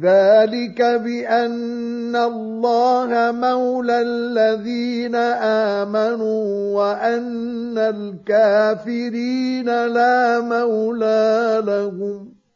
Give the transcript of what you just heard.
ذلك بأن الله مولى الذين آمنوا وأن الكافرين لا مولى لهم.